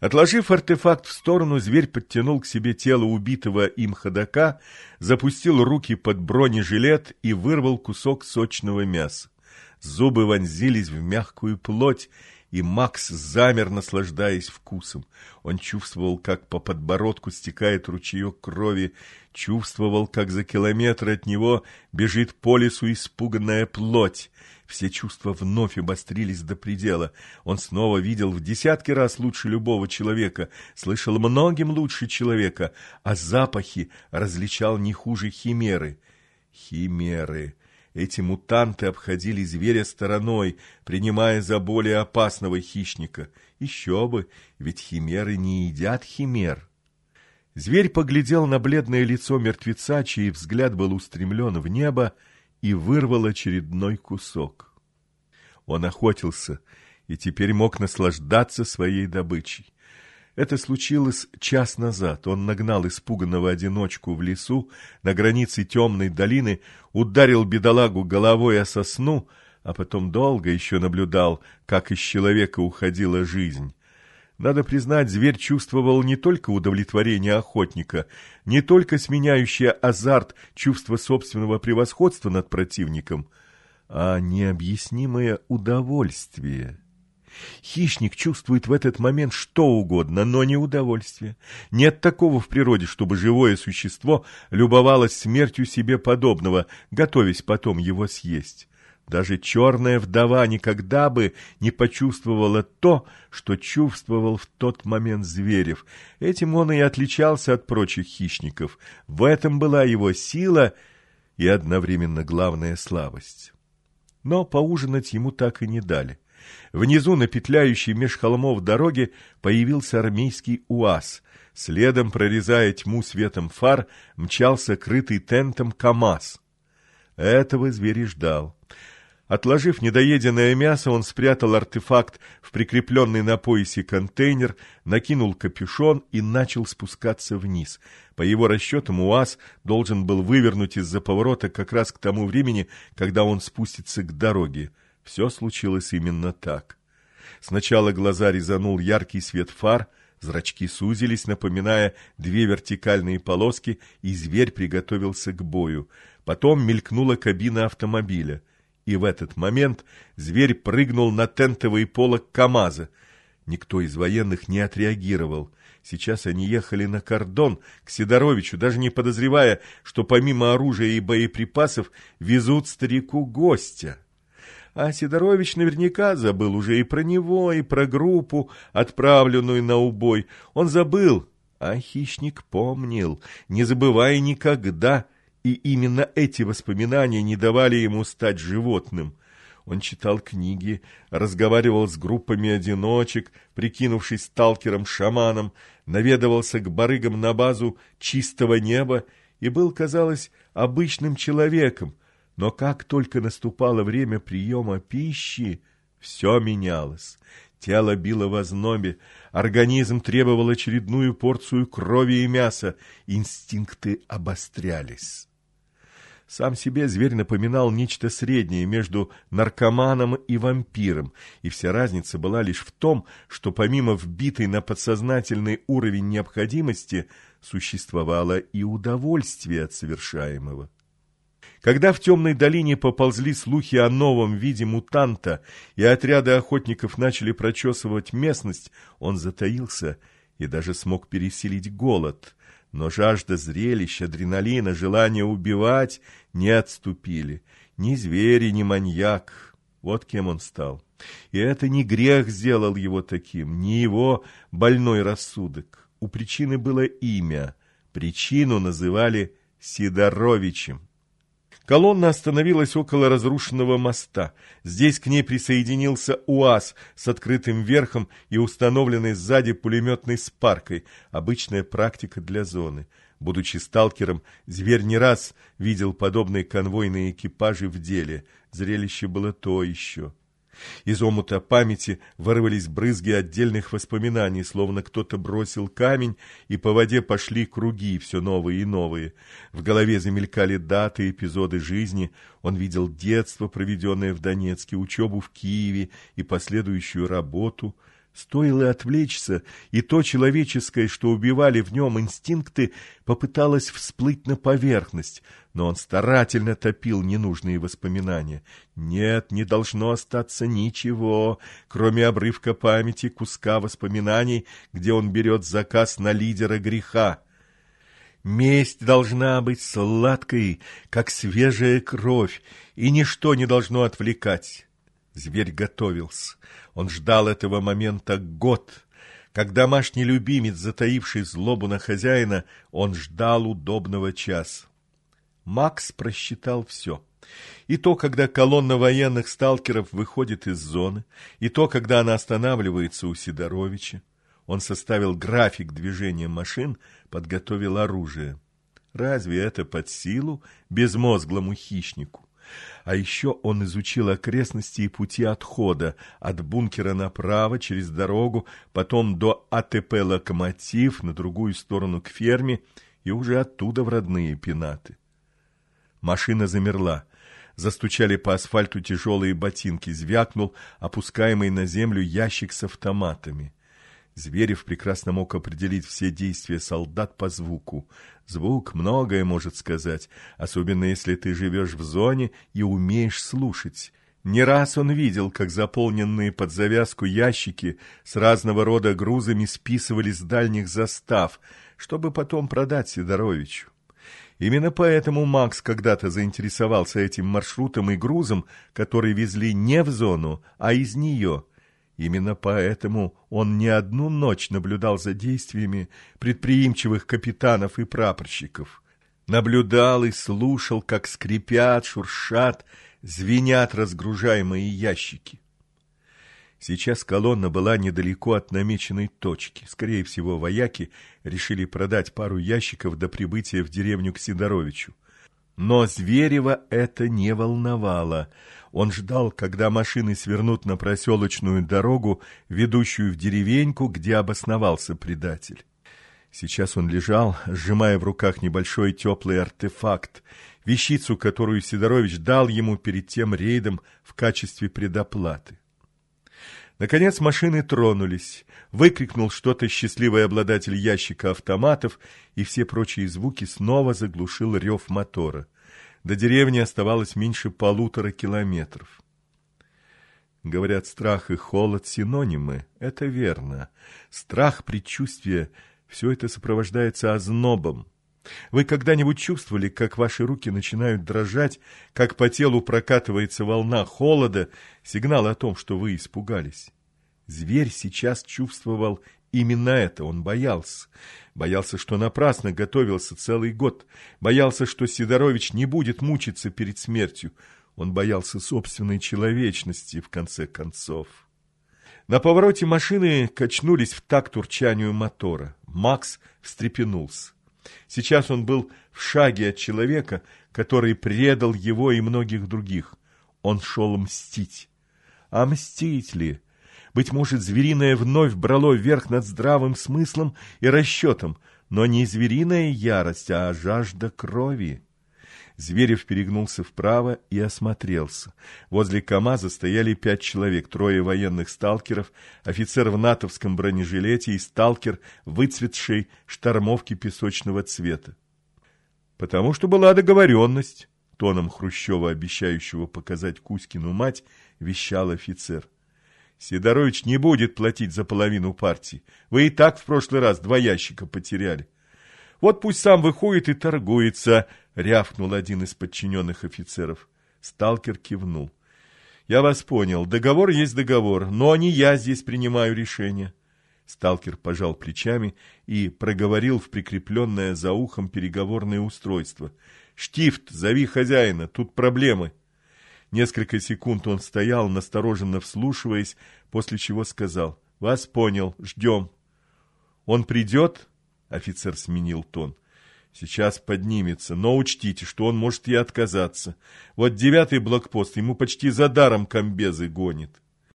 Отложив артефакт в сторону, зверь подтянул к себе тело убитого им ходока, запустил руки под бронежилет и вырвал кусок сочного мяса. Зубы вонзились в мягкую плоть, и Макс замер, наслаждаясь вкусом. Он чувствовал, как по подбородку стекает ручеек крови, чувствовал, как за километр от него бежит по лесу испуганная плоть. Все чувства вновь обострились до предела. Он снова видел в десятки раз лучше любого человека, слышал многим лучше человека, а запахи различал не хуже химеры. Химеры. Эти мутанты обходили зверя стороной, принимая за более опасного хищника. Еще бы, ведь химеры не едят химер. Зверь поглядел на бледное лицо мертвеца, чей взгляд был устремлен в небо, и вырвал очередной кусок. Он охотился и теперь мог наслаждаться своей добычей. Это случилось час назад. Он нагнал испуганного одиночку в лесу на границе темной долины, ударил бедолагу головой о сосну, а потом долго еще наблюдал, как из человека уходила жизнь. Надо признать, зверь чувствовал не только удовлетворение охотника, не только сменяющее азарт чувство собственного превосходства над противником, а необъяснимое удовольствие. Хищник чувствует в этот момент что угодно, но не удовольствие. Нет такого в природе, чтобы живое существо любовалось смертью себе подобного, готовясь потом его съесть. Даже черная вдова никогда бы не почувствовала то, что чувствовал в тот момент Зверев. Этим он и отличался от прочих хищников. В этом была его сила и одновременно главная слабость. Но поужинать ему так и не дали. Внизу на петляющей меж холмов дороге появился армейский УАЗ. Следом, прорезая тьму светом фар, мчался крытый тентом КамАЗ. Этого зверь ждал. Отложив недоеденное мясо, он спрятал артефакт в прикрепленный на поясе контейнер, накинул капюшон и начал спускаться вниз. По его расчетам, УАЗ должен был вывернуть из-за поворота как раз к тому времени, когда он спустится к дороге. Все случилось именно так. Сначала глаза резанул яркий свет фар, зрачки сузились, напоминая две вертикальные полоски, и зверь приготовился к бою. Потом мелькнула кабина автомобиля — и в этот момент зверь прыгнул на тентовый полок КамАЗа. Никто из военных не отреагировал. Сейчас они ехали на кордон к Сидоровичу, даже не подозревая, что помимо оружия и боеприпасов везут старику гостя. А Сидорович наверняка забыл уже и про него, и про группу, отправленную на убой. Он забыл, а хищник помнил, не забывая никогда — и именно эти воспоминания не давали ему стать животным. Он читал книги, разговаривал с группами одиночек, прикинувшись сталкером-шаманом, наведывался к барыгам на базу чистого неба и был, казалось, обычным человеком. Но как только наступало время приема пищи, все менялось. Тело било в ознобе, организм требовал очередную порцию крови и мяса, инстинкты обострялись. Сам себе зверь напоминал нечто среднее между наркоманом и вампиром, и вся разница была лишь в том, что помимо вбитой на подсознательный уровень необходимости существовало и удовольствие от совершаемого. Когда в темной долине поползли слухи о новом виде мутанта, и отряды охотников начали прочесывать местность, он затаился и даже смог пересилить голод – но жажда зрелища, адреналина, желание убивать не отступили. Ни звери, ни маньяк. Вот кем он стал. И это не грех сделал его таким, не его больной рассудок. У причины было имя. Причину называли Сидоровичем. Колонна остановилась около разрушенного моста. Здесь к ней присоединился УАЗ с открытым верхом и установленной сзади пулеметной спаркой. Обычная практика для зоны. Будучи сталкером, зверь не раз видел подобные конвойные экипажи в деле. Зрелище было то еще. Из омута памяти вырвались брызги отдельных воспоминаний, словно кто-то бросил камень, и по воде пошли круги, все новые и новые. В голове замелькали даты, эпизоды жизни. Он видел детство, проведенное в Донецке, учебу в Киеве и последующую работу. Стоило отвлечься, и то человеческое, что убивали в нем инстинкты, попыталось всплыть на поверхность, но он старательно топил ненужные воспоминания. Нет, не должно остаться ничего, кроме обрывка памяти, куска воспоминаний, где он берет заказ на лидера греха. Месть должна быть сладкой, как свежая кровь, и ничто не должно отвлекать. Зверь готовился. Он ждал этого момента год. Как домашний любимец, затаивший злобу на хозяина, он ждал удобного часа. Макс просчитал все. И то, когда колонна военных сталкеров выходит из зоны, и то, когда она останавливается у Сидоровича. Он составил график движения машин, подготовил оружие. Разве это под силу безмозглому хищнику? А еще он изучил окрестности и пути отхода от бункера направо через дорогу, потом до АТП «Локомотив» на другую сторону к ферме и уже оттуда в родные пенаты. Машина замерла. Застучали по асфальту тяжелые ботинки, звякнул опускаемый на землю ящик с автоматами. Зверев прекрасно мог определить все действия солдат по звуку. Звук многое может сказать, особенно если ты живешь в зоне и умеешь слушать. Не раз он видел, как заполненные под завязку ящики с разного рода грузами списывали с дальних застав, чтобы потом продать Сидоровичу. Именно поэтому Макс когда-то заинтересовался этим маршрутом и грузом, который везли не в зону, а из нее – Именно поэтому он не одну ночь наблюдал за действиями предприимчивых капитанов и прапорщиков. Наблюдал и слушал, как скрипят, шуршат, звенят разгружаемые ящики. Сейчас колонна была недалеко от намеченной точки. Скорее всего, вояки решили продать пару ящиков до прибытия в деревню к Сидоровичу. Но Зверева это не волновало. Он ждал, когда машины свернут на проселочную дорогу, ведущую в деревеньку, где обосновался предатель. Сейчас он лежал, сжимая в руках небольшой теплый артефакт, вещицу, которую Сидорович дал ему перед тем рейдом в качестве предоплаты. Наконец машины тронулись. Выкрикнул что-то счастливый обладатель ящика автоматов, и все прочие звуки снова заглушил рев мотора. До деревни оставалось меньше полутора километров. Говорят, страх и холод – синонимы. Это верно. Страх, предчувствие – все это сопровождается ознобом. Вы когда-нибудь чувствовали, как ваши руки начинают дрожать, как по телу прокатывается волна холода, сигнал о том, что вы испугались? Зверь сейчас чувствовал именно это, он боялся. Боялся, что напрасно готовился целый год. Боялся, что Сидорович не будет мучиться перед смертью. Он боялся собственной человечности, в конце концов. На повороте машины качнулись в такт урчанию мотора. Макс встрепенулся. Сейчас он был в шаге от человека, который предал его и многих других. Он шел мстить. А мстить ли? Быть может, звериное вновь брало верх над здравым смыслом и расчетом, но не звериная ярость, а жажда крови. Зверев перегнулся вправо и осмотрелся. Возле КамАЗа стояли пять человек, трое военных сталкеров, офицер в натовском бронежилете и сталкер, выцветшей штормовки песочного цвета. Потому что была договоренность, тоном Хрущева, обещающего показать Кузькину мать, вещал офицер. Сидорович не будет платить за половину партии. Вы и так в прошлый раз два ящика потеряли. Вот пусть сам выходит и торгуется, рявкнул один из подчиненных офицеров. Сталкер кивнул. Я вас понял. Договор есть договор, но не я здесь принимаю решение. Сталкер пожал плечами и проговорил в прикрепленное за ухом переговорное устройство. «Штифт, зови хозяина, тут проблемы». Несколько секунд он стоял, настороженно вслушиваясь, после чего сказал «Вас понял, ждем». «Он придет?» — офицер сменил тон. «Сейчас поднимется, но учтите, что он может и отказаться. Вот девятый блокпост ему почти за даром комбезы гонит».